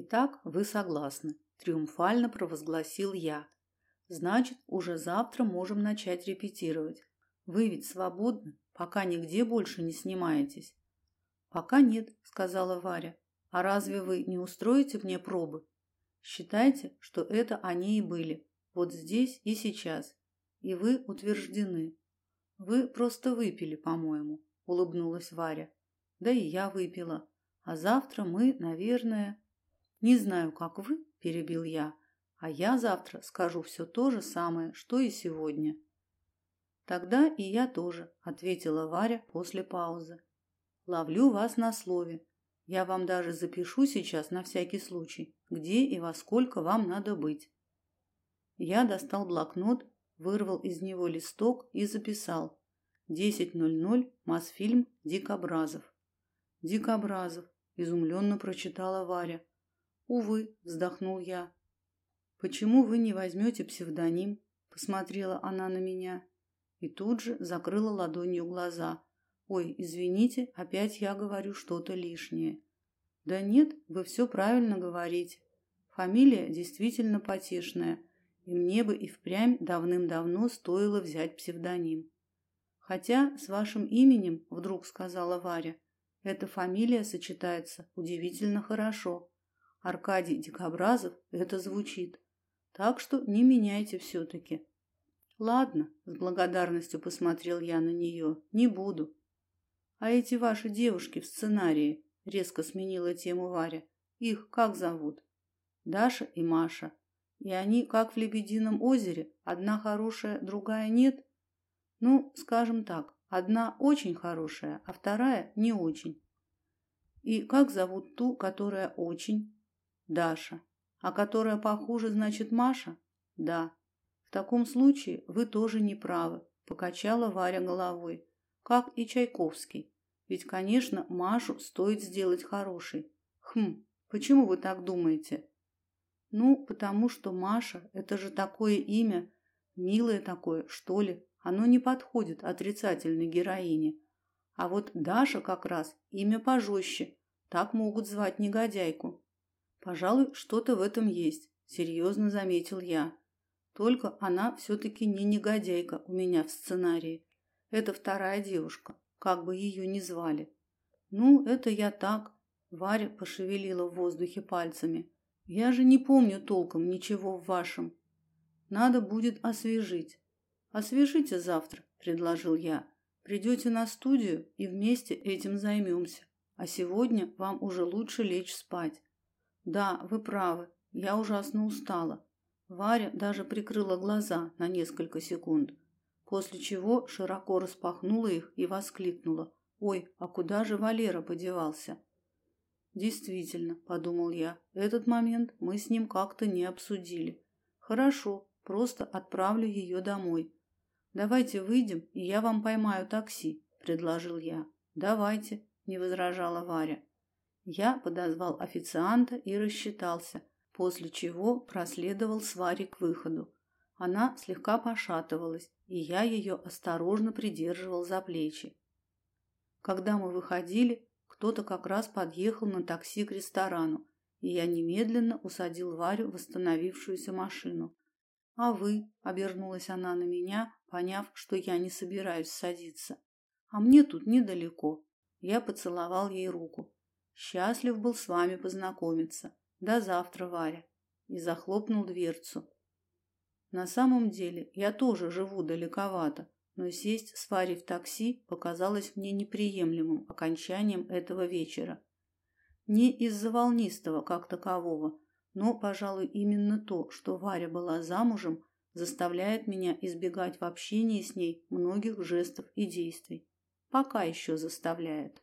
Итак, вы согласны, триумфально провозгласил я. Значит, уже завтра можем начать репетировать. Вы ведь свободны, пока нигде больше не снимаетесь. Пока нет, сказала Варя. А разве вы не устроите мне пробы? Считайте, что это они и были, вот здесь и сейчас. И вы утверждены. Вы просто выпили, по-моему, улыбнулась Варя. Да и я выпила. А завтра мы, наверное, не знаю, как вы, перебил я, а я завтра скажу все то же самое, что и сегодня. Тогда и я тоже, ответила Варя после паузы. Ловлю вас на слове. Я вам даже запишу сейчас на всякий случай, где и во сколько вам надо быть. Я достал блокнот, вырвал из него листок и записал: 10:00 Мосфильм Дикобразов. Дикобразов, изумленно прочитала Варя. Увы, вздохнул я. Почему вы не возьмете псевдоним? Посмотрела она на меня и тут же закрыла ладонью глаза. Ой, извините, опять я говорю что-то лишнее. Да нет, вы все правильно говорите. Фамилия действительно потешная, и мне бы и впрямь давным-давно стоило взять псевдоним. Хотя с вашим именем, вдруг сказала Варя, эта фамилия сочетается удивительно хорошо. Аркадий Дикобразов это звучит. Так что не меняйте все-таки. Ладно, с благодарностью посмотрел я на нее. Не буду. А эти ваши девушки в сценарии, резко сменила тему Варя. Их как зовут? Даша и Маша. И они как в Лебедином озере, одна хорошая, другая нет. Ну, скажем так, одна очень хорошая, а вторая не очень. И как зовут ту, которая очень? Даша. А которая похуже, значит, Маша? Да. В таком случае вы тоже не правы, покачала Варя головой. Как и Чайковский. Ведь, конечно, Машу стоит сделать хорошей. Хм, почему вы так думаете? Ну, потому что Маша это же такое имя, милое такое, что ли. Оно не подходит отрицательной героине. А вот Даша как раз имя пожестче. Так могут звать негодяйку. Пожалуй, что-то в этом есть, серьезно заметил я. Только она все-таки не негодяйка у меня в сценарии. Это вторая девушка, как бы ее ни звали. Ну, это я так. Варя пошевелила в воздухе пальцами. Я же не помню толком ничего в вашем. Надо будет освежить. Освежите завтра, предложил я. Придете на студию и вместе этим займемся. А сегодня вам уже лучше лечь спать. Да, вы правы. Я ужасно устала. Варя даже прикрыла глаза на несколько секунд, после чего широко распахнула их и воскликнула: "Ой, а куда же Валера подевался?" Действительно, подумал я. Этот момент мы с ним как-то не обсудили. Хорошо, просто отправлю ее домой. Давайте выйдем, и я вам поймаю такси, предложил я. Давайте, не возражала Варя. Я подозвал официанта и рассчитался после чего проследовал с Варей к выходу. Она слегка пошатывалась, и я ее осторожно придерживал за плечи. Когда мы выходили, кто-то как раз подъехал на такси к ресторану, и я немедленно усадил Варю в остановившуюся машину. А вы, обернулась она на меня, поняв, что я не собираюсь садиться. А мне тут недалеко. Я поцеловал ей руку. Счастлив был с вами познакомиться. До завтра, Варя. И захлопнул дверцу. На самом деле, я тоже живу далековато, но сесть с Варей в такси показалось мне неприемлемым окончанием этого вечера. Не из-за волнистого как такового, но, пожалуй, именно то, что Варя была замужем, заставляет меня избегать в общении с ней многих жестов и действий. Пока еще заставляет.